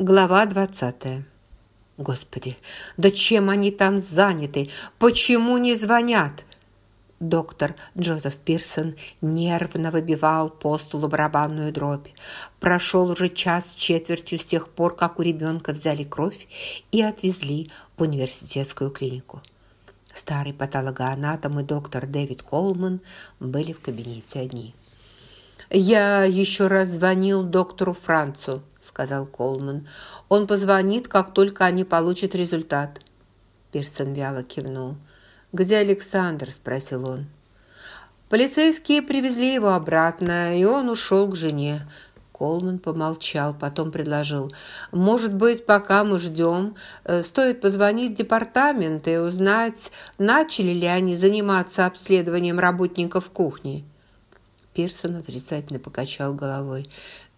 Глава двадцатая. Господи, да чем они там заняты? Почему не звонят? Доктор Джозеф Пирсон нервно выбивал по столу барабанную дробь. Прошел уже час с четвертью с тех пор, как у ребенка взяли кровь и отвезли в университетскую клинику. Старый патологоанатом и доктор Дэвид Колман были в кабинете одни. «Я еще раз звонил доктору Францу», – сказал Колман. «Он позвонит, как только они получат результат». Пирсон вяло кивнул. «Где Александр?» – спросил он. Полицейские привезли его обратно, и он ушел к жене. Колман помолчал, потом предложил. «Может быть, пока мы ждем, э, стоит позвонить в департамент и узнать, начали ли они заниматься обследованием работников кухни?» Пирсон отрицательно покачал головой.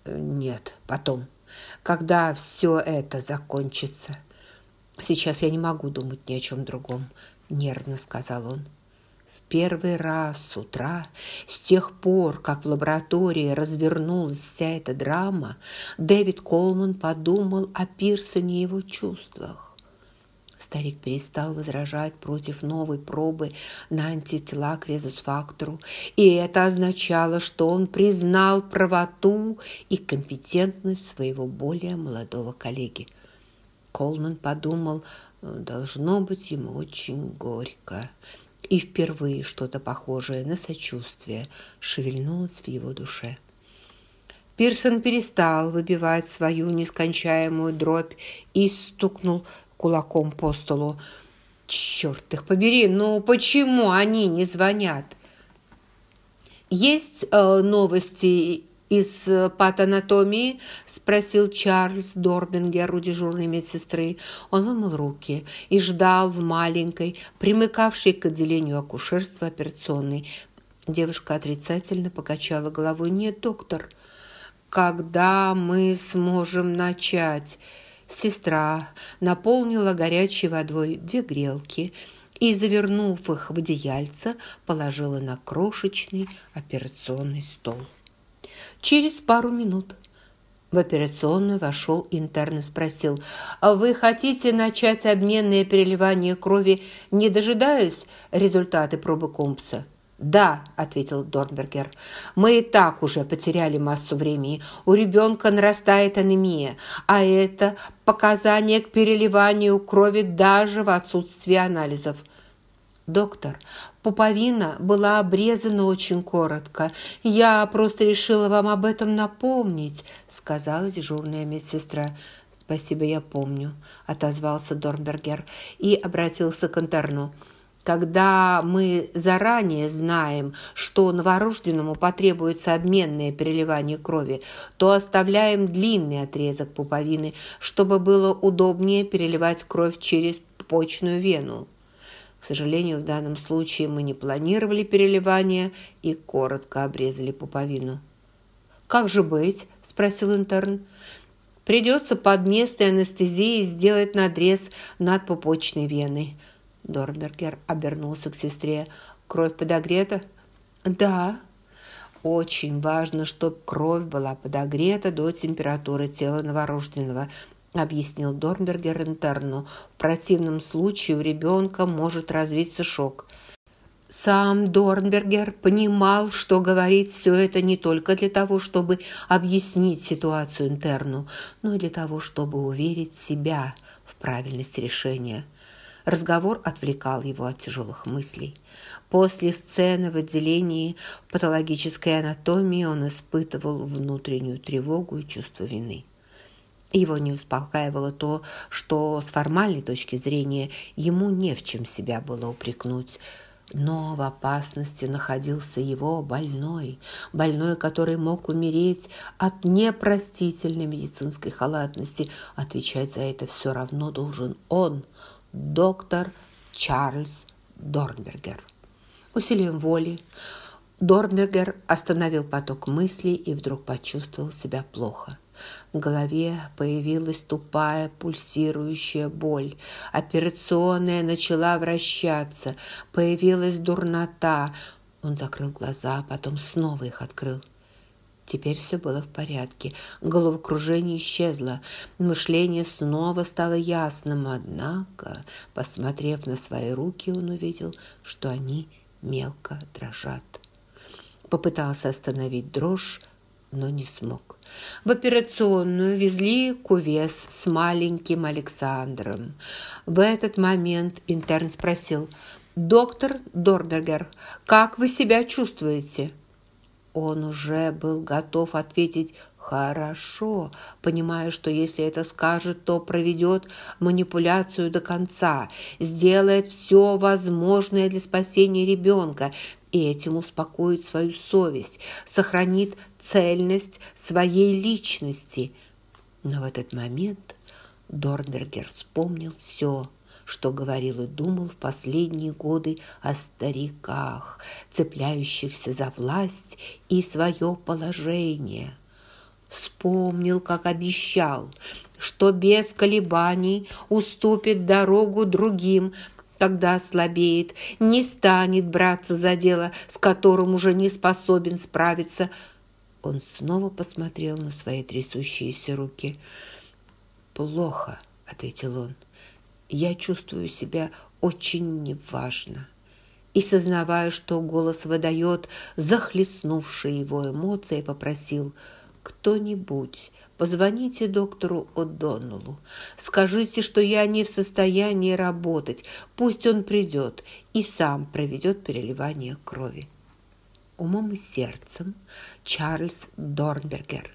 «Э, «Нет, потом, когда все это закончится. Сейчас я не могу думать ни о чем другом. – нервно сказал он. В первый раз с утра, с тех пор, как в лаборатории развернулась вся эта драма, Дэвид Колман подумал о Пирсоне и его чувствах. Старик перестал возражать против новой пробы на антитела к резус-фактору, и это означало, что он признал правоту и компетентность своего более молодого коллеги. Колман подумал Должно быть ему очень горько. И впервые что-то похожее на сочувствие шевельнулось в его душе. Пирсон перестал выбивать свою нескончаемую дробь и стукнул кулаком по столу. «Черт их побери! Ну почему они не звонят?» «Есть э, новости из э, патанатомии?» – спросил Чарльз Дорбингер у дежурной медсестры. Он вымыл руки и ждал в маленькой, примыкавшей к отделению акушерства операционной. Девушка отрицательно покачала головой. «Нет, доктор, когда мы сможем начать?» Сестра наполнила горячей водой две грелки и, завернув их в одеяльце, положила на крошечный операционный стол. Через пару минут в операционную вошел интерн и спросил, «Вы хотите начать обменное переливание крови, не дожидаясь результаты пробы Компса?» «Да», – ответил Дорнбергер, – «мы и так уже потеряли массу времени. У ребенка нарастает анемия, а это показание к переливанию крови даже в отсутствии анализов». «Доктор, пуповина была обрезана очень коротко. Я просто решила вам об этом напомнить», — сказала дежурная медсестра. «Спасибо, я помню», — отозвался Дорнбергер и обратился к интерну. «Когда мы заранее знаем, что новорожденному потребуется обменное переливание крови, то оставляем длинный отрезок пуповины, чтобы было удобнее переливать кровь через почную вену». К сожалению, в данном случае мы не планировали переливание и коротко обрезали пуповину. «Как же быть?» – спросил интерн. «Придется под местной анестезией сделать надрез над пупочной веной». Дорнбергер обернулся к сестре. «Кровь подогрета?» «Да». «Очень важно, чтобы кровь была подогрета до температуры тела новорожденного объяснил Дорнбергер интерну. В противном случае у ребенка может развиться шок. Сам Дорнбергер понимал, что говорит все это не только для того, чтобы объяснить ситуацию интерну, но и для того, чтобы уверить себя в правильность решения. Разговор отвлекал его от тяжелых мыслей. После сцены в отделении патологической анатомии он испытывал внутреннюю тревогу и чувство вины. Его не успокаивало то, что с формальной точки зрения ему не в чем себя было упрекнуть. Но в опасности находился его больной, больной, который мог умереть от непростительной медицинской халатности. Отвечать за это все равно должен он, доктор Чарльз Дорнбергер. Усилием воли Дорнбергер остановил поток мыслей и вдруг почувствовал себя плохо – в голове появилась тупая пульсирующая боль. Операционная начала вращаться. Появилась дурнота. Он закрыл глаза, потом снова их открыл. Теперь все было в порядке. Головокружение исчезло. Мышление снова стало ясным. Однако, посмотрев на свои руки, он увидел, что они мелко дрожат. Попытался остановить дрожь, но не смог. В операционную везли кувес с маленьким Александром. В этот момент интерн спросил, «Доктор Дорбергер, как вы себя чувствуете?» Он уже был готов ответить «хорошо», понимая, что если это скажет, то проведет манипуляцию до конца, сделает все возможное для спасения ребенка и этим успокоит свою совесть, сохранит цельность своей личности. Но в этот момент Дорнбергер вспомнил все – что говорил и думал в последние годы о стариках, цепляющихся за власть и свое положение. Вспомнил, как обещал, что без колебаний уступит дорогу другим, когда ослабеет, не станет браться за дело, с которым уже не способен справиться. Он снова посмотрел на свои трясущиеся руки. «Плохо», — ответил он я чувствую себя очень неважно. И, сознавая, что голос выдает захлестнувшие его эмоции, попросил «Кто-нибудь, позвоните доктору О'Доннеллу. Скажите, что я не в состоянии работать. Пусть он придет и сам проведет переливание крови». Умом и сердцем Чарльз Дорнбергер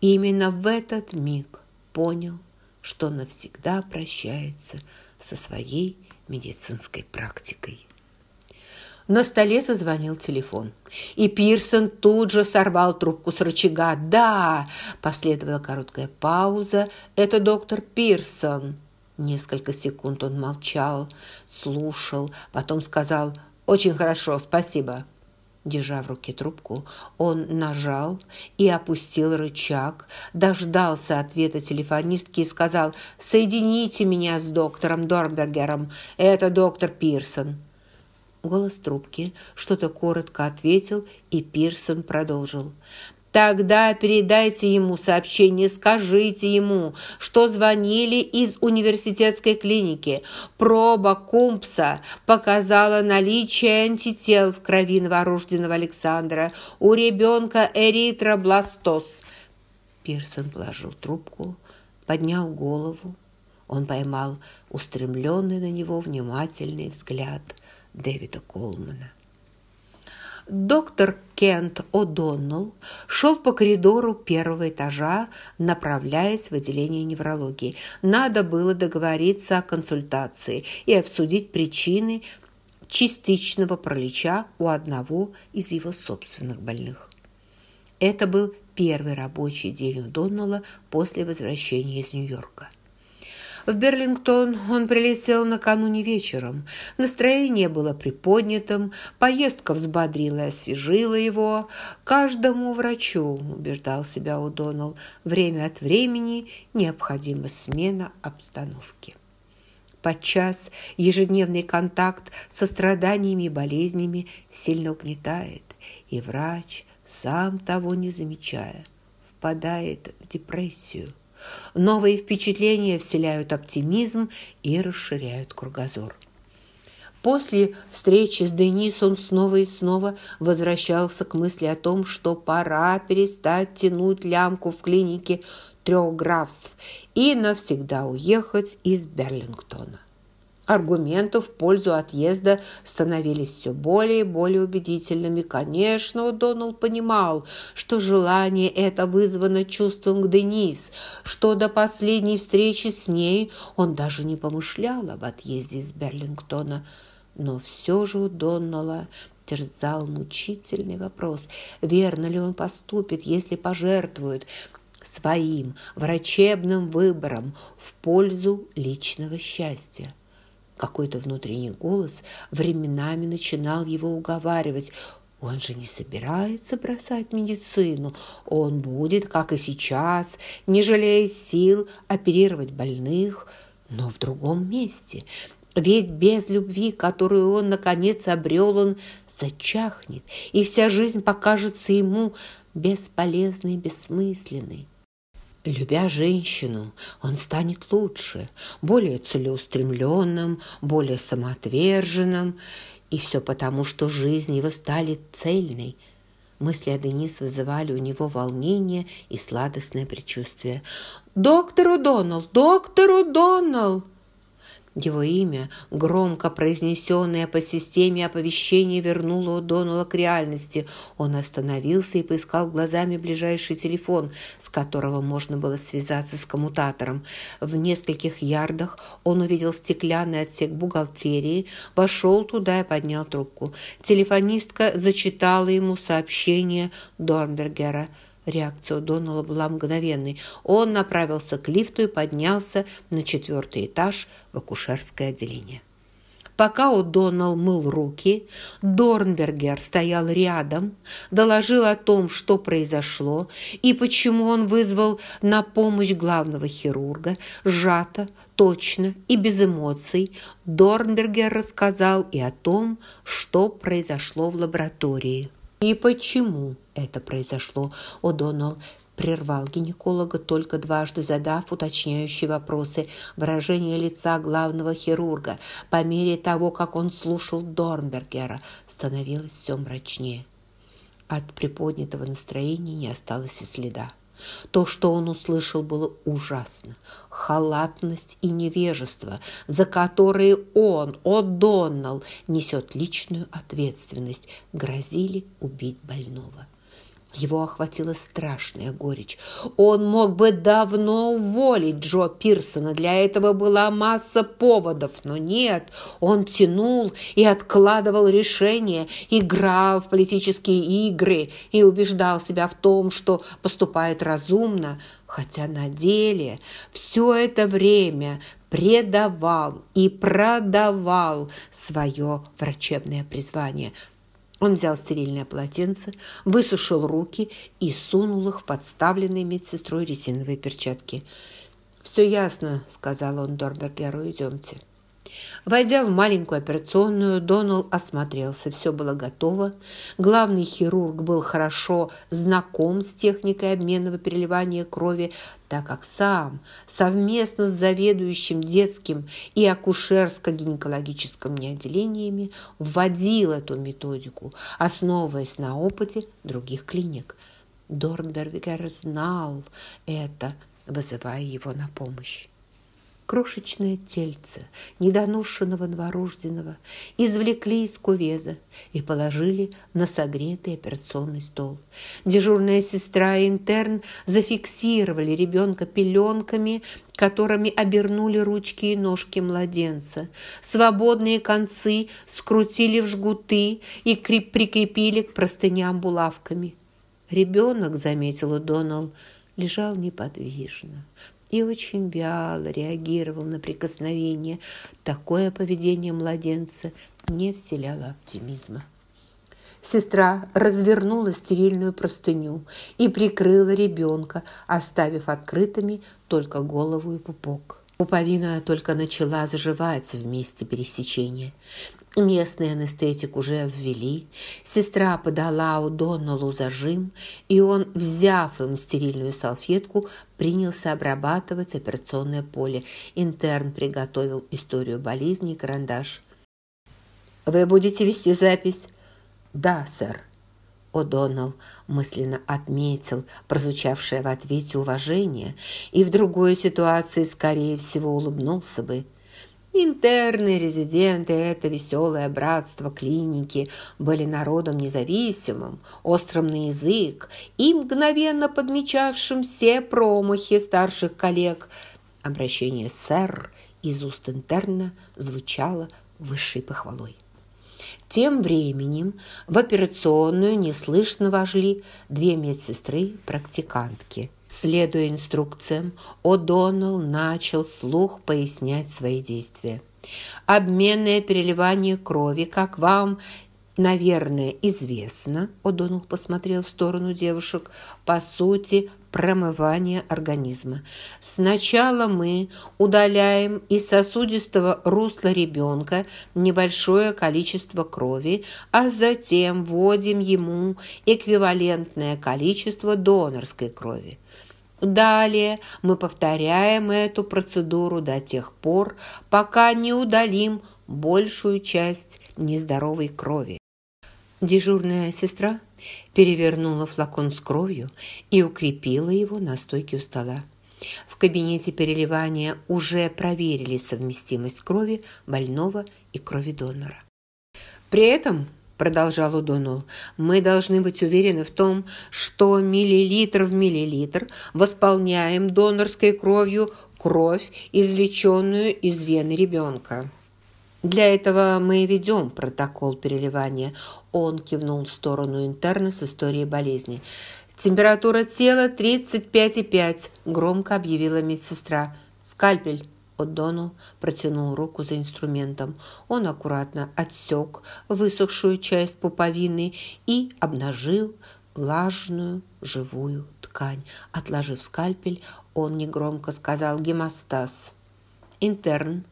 именно в этот миг понял, что навсегда прощается со своей медицинской практикой. На столе зазвонил телефон, и Пирсон тут же сорвал трубку с рычага. «Да!» – последовала короткая пауза. «Это доктор Пирсон». Несколько секунд он молчал, слушал, потом сказал «Очень хорошо, спасибо». Держа в руке трубку, он нажал и опустил рычаг, дождался ответа телефонистки и сказал «Соедините меня с доктором Дорнбергером, это доктор Пирсон». Голос трубки что-то коротко ответил, и Пирсон продолжил. Тогда передайте ему сообщение, скажите ему, что звонили из университетской клиники. Проба Кумпса показала наличие антител в крови новорожденного Александра. У ребенка эритробластоз. Пирсон положил трубку, поднял голову. Он поймал устремленный на него внимательный взгляд Дэвида Колмана. Доктор Кент О'Доннелл шел по коридору первого этажа, направляясь в отделение неврологии. Надо было договориться о консультации и обсудить причины частичного пролеча у одного из его собственных больных. Это был первый рабочий день у Доннелла после возвращения из Нью-Йорка. В Берлингтон он прилетел накануне вечером. Настроение было приподнятым, поездка взбодрила и освежила его. Каждому врачу, убеждал себя Удонал, время от времени необходима смена обстановки. Подчас ежедневный контакт со страданиями и болезнями сильно угнетает, и врач, сам того не замечая, впадает в депрессию – Новые впечатления вселяют оптимизм и расширяют кругозор. После встречи с Денис он снова и снова возвращался к мысли о том, что пора перестать тянуть лямку в клинике трех графств и навсегда уехать из Берлингтона. Аргументы в пользу отъезда становились все более и более убедительными. Конечно, Донал понимал, что желание это вызвано чувством к Денис, что до последней встречи с ней он даже не помышлял об отъезде из Берлингтона. Но все же у Доннелла терзал мучительный вопрос, верно ли он поступит, если пожертвует своим врачебным выбором в пользу личного счастья. Какой-то внутренний голос временами начинал его уговаривать. Он же не собирается бросать медицину. Он будет, как и сейчас, не жалея сил, оперировать больных, но в другом месте. Ведь без любви, которую он, наконец, обрел, он зачахнет, и вся жизнь покажется ему бесполезный, бессмысленный. Любя женщину, он станет лучше, более целеустремленным, более самоотверженным, и все потому, что жизнь его стали цельной. Мысли о Денис вызывали у него волнение и сладостное предчувствие. «Доктор Удонал! Доктор Удонал!» Его имя, громко произнесенное по системе оповещения, вернуло О'Доннелла к реальности. Он остановился и поискал глазами ближайший телефон, с которого можно было связаться с коммутатором. В нескольких ярдах он увидел стеклянный отсек бухгалтерии, вошел туда и поднял трубку. Телефонистка зачитала ему сообщение Дорнбергера – Реакция Донала была мгновенной. Он направился к лифту и поднялся на четвертый этаж в акушерское отделение. Пока О'Доннелл мыл руки, Дорнбергер стоял рядом, доложил о том, что произошло и почему он вызвал на помощь главного хирурга, сжато, точно и без эмоций. Дорнбергер рассказал и о том, что произошло в лаборатории. И почему это произошло, О'Доннелл прервал гинеколога, только дважды задав уточняющие вопросы. Выражение лица главного хирурга по мере того, как он слушал Дорнбергера, становилось все мрачнее. От приподнятого настроения не осталось и следа. То, что он услышал, было ужасно. Халатность и невежество, за которые он, О'Доннелл, несет личную ответственность, грозили убить больного. Его охватила страшная горечь. Он мог бы давно уволить Джо Пирсона. Для этого была масса поводов, но нет. Он тянул и откладывал решение, играл в политические игры и убеждал себя в том, что поступает разумно, хотя на деле все это время предавал и продавал свое врачебное призвание – он взял стерильное полотенце, высушил руки и сунул их в подставленные медсестрой резиновые перчатки. «Все ясно», — сказал он Дорбергеру, — «идемте». Войдя в маленькую операционную, Донал осмотрелся. Все было готово. Главный хирург был хорошо знаком с техникой обменного переливания крови, так как сам совместно с заведующим детским и акушерско-гинекологическими отделениями вводил эту методику, основываясь на опыте других клиник. Дорнбергер знал это, вызывая его на помощь крошечное тельце недоношенного новорожденного извлекли из кувеза и положили на согретый операционный стол. Дежурная сестра и интерн зафиксировали ребенка пеленками, которыми обернули ручки и ножки младенца. Свободные концы скрутили в жгуты и прикрепили к простыням булавками. Ребенок, заметила Доналл, лежал неподвижно, и очень вяло реагировал на прикосновение. Такое поведение младенца не вселяло оптимизма. Сестра развернула стерильную простыню и прикрыла ребенка, оставив открытыми только голову и пупок. Пуповина только начала заживать в месте пересечения. Местный анестетик уже ввели. Сестра подала Удоннеллу зажим, и он, взяв им стерильную салфетку, принялся обрабатывать операционное поле. Интерн приготовил историю болезни и карандаш. «Вы будете вести запись?» «Да, сэр». О'Доннелл мысленно отметил прозвучавшее в ответе уважение и в другой ситуации, скорее всего, улыбнулся бы. Интерны, резиденты, это веселое братство клиники были народом независимым, острым на язык и мгновенно подмечавшим все промахи старших коллег. Обращение «сэр» из уст интерна звучало высшей похвалой. Тем временем в операционную неслышно вошли две медсестры-практикантки – Следуя инструкциям, О'Доннелл начал слух пояснять свои действия. Обменное переливание крови, как вам, наверное, известно, О'Доннелл посмотрел в сторону девушек, по сути, промывания организма. Сначала мы удаляем из сосудистого русла ребенка небольшое количество крови, а затем вводим ему эквивалентное количество донорской крови. Далее мы повторяем эту процедуру до тех пор, пока не удалим большую часть нездоровой крови. Дежурная сестра перевернула флакон с кровью и укрепила его на стойке у стола. В кабинете переливания уже проверили совместимость крови больного и крови донора. При этом продолжал Удонул, мы должны быть уверены в том, что миллилитр в миллилитр восполняем донорской кровью кровь, извлеченную из вены ребенка. Для этого мы ведем протокол переливания. Он кивнул в сторону интерна с историей болезни. «Температура тела 35,5», – громко объявила медсестра. «Скальпель». О'Доннелл протянул руку за инструментом. Он аккуратно отсек высохшую часть пуповины и обнажил влажную живую ткань. Отложив скальпель, он негромко сказал «гемостаз». Интерн,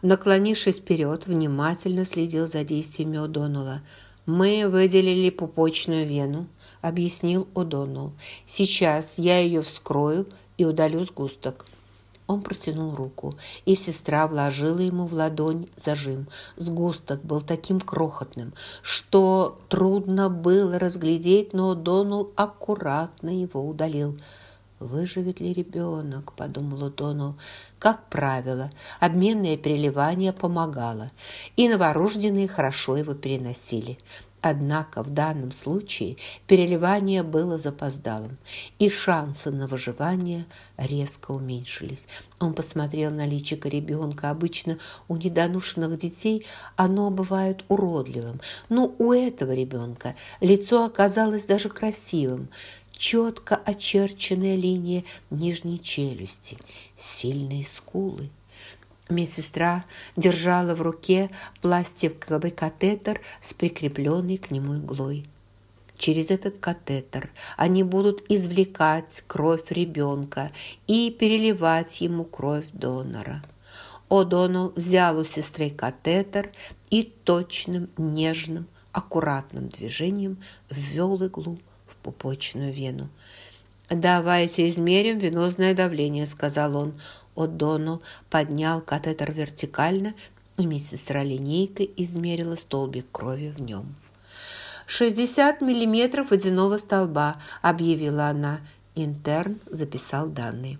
наклонившись вперед, внимательно следил за действиями О'Доннелла. «Мы выделили пупочную вену», — объяснил О'Доннелл. «Сейчас я ее вскрою и удалю сгусток». Он протянул руку, и сестра вложила ему в ладонь зажим. Сгусток был таким крохотным, что трудно было разглядеть, но Донал аккуратно его удалил. «Выживет ли ребенок?» – подумал Донал. Как правило, обменное переливание помогало, и новорожденные хорошо его переносили. Однако в данном случае переливание было запоздалым, и шансы на выживание резко уменьшились. Он посмотрел на личико ребенка. Обычно у недоношенных детей оно бывает уродливым, но у этого ребенка лицо оказалось даже красивым четко очерченная линия нижней челюсти, сильные скулы – Медсестра держала в руке пластиковый катетер с прикрепленной к нему иглой. Через этот катетер они будут извлекать кровь ребенка и переливать ему кровь донора. О'Доннелл взял у сестры катетер и точным, нежным, аккуратным движением ввел иглу в пупочную вену. «Давайте измерим венозное давление», — сказал он. О'Доннелл поднял катетер вертикально, и медсестра линейкой измерила столбик крови в нем. «Шестьдесят миллиметров водяного столба», – объявила она. Интерн записал данные.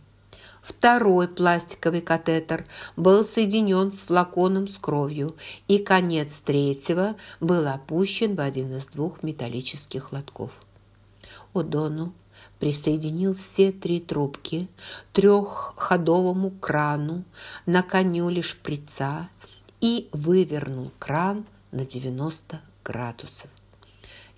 Второй пластиковый катетер был соединен с флаконом с кровью, и конец третьего был опущен в один из двух металлических лотков. О'Доннелл присоединил все три трубки трехходовому крану на конюле шприца и вывернул кран на 90 градусов.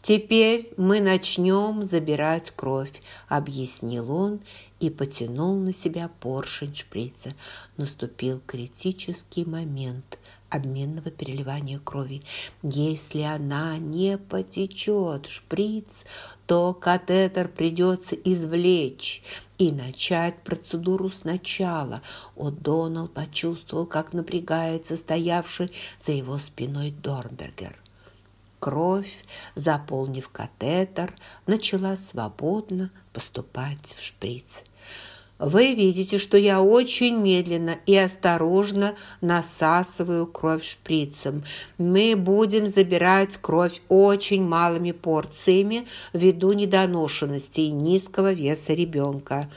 «Теперь мы начнем забирать кровь», – объяснил он и потянул на себя поршень шприца. Наступил критический момент обменного переливания крови. Если она не потечет шприц, то катетер придется извлечь и начать процедуру сначала. О'Доннелл почувствовал, как напрягается стоявший за его спиной Дорнбергер. Кровь, заполнив катетер, начала свободно поступать в шприц. Вы видите, что я очень медленно и осторожно насасываю кровь шприцем. Мы будем забирать кровь очень малыми порциями ввиду недоношенности и низкого веса ребенка.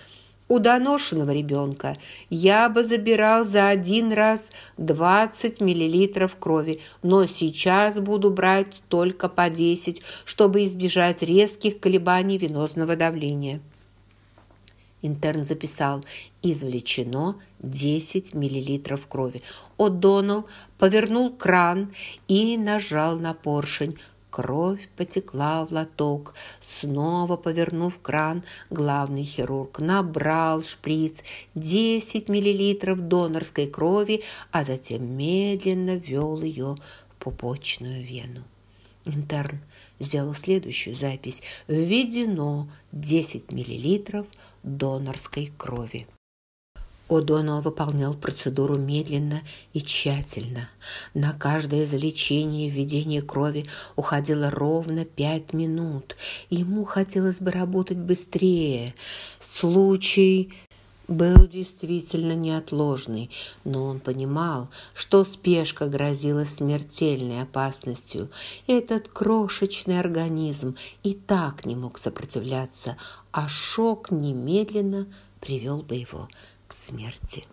У доношенного ребенка я бы забирал за один раз 20 мл крови, но сейчас буду брать только по 10, чтобы избежать резких колебаний венозного давления. Интерн записал «Извлечено 10 мл крови». О'Доннелл повернул кран и нажал на поршень. Кровь потекла в лоток. Снова повернув кран, главный хирург набрал шприц 10 мл донорской крови, а затем медленно ввел ее в пупочную вену. Интерн сделал следующую запись. Введено 10 мл донорской крови. О'Доннелл выполнял процедуру медленно и тщательно. На каждое извлечение и введение крови уходило ровно пять минут. Ему хотелось бы работать быстрее. Случай был действительно неотложный, но он понимал, что спешка грозила смертельной опасностью. Этот крошечный организм и так не мог сопротивляться, а шок немедленно привел бы его к смерти.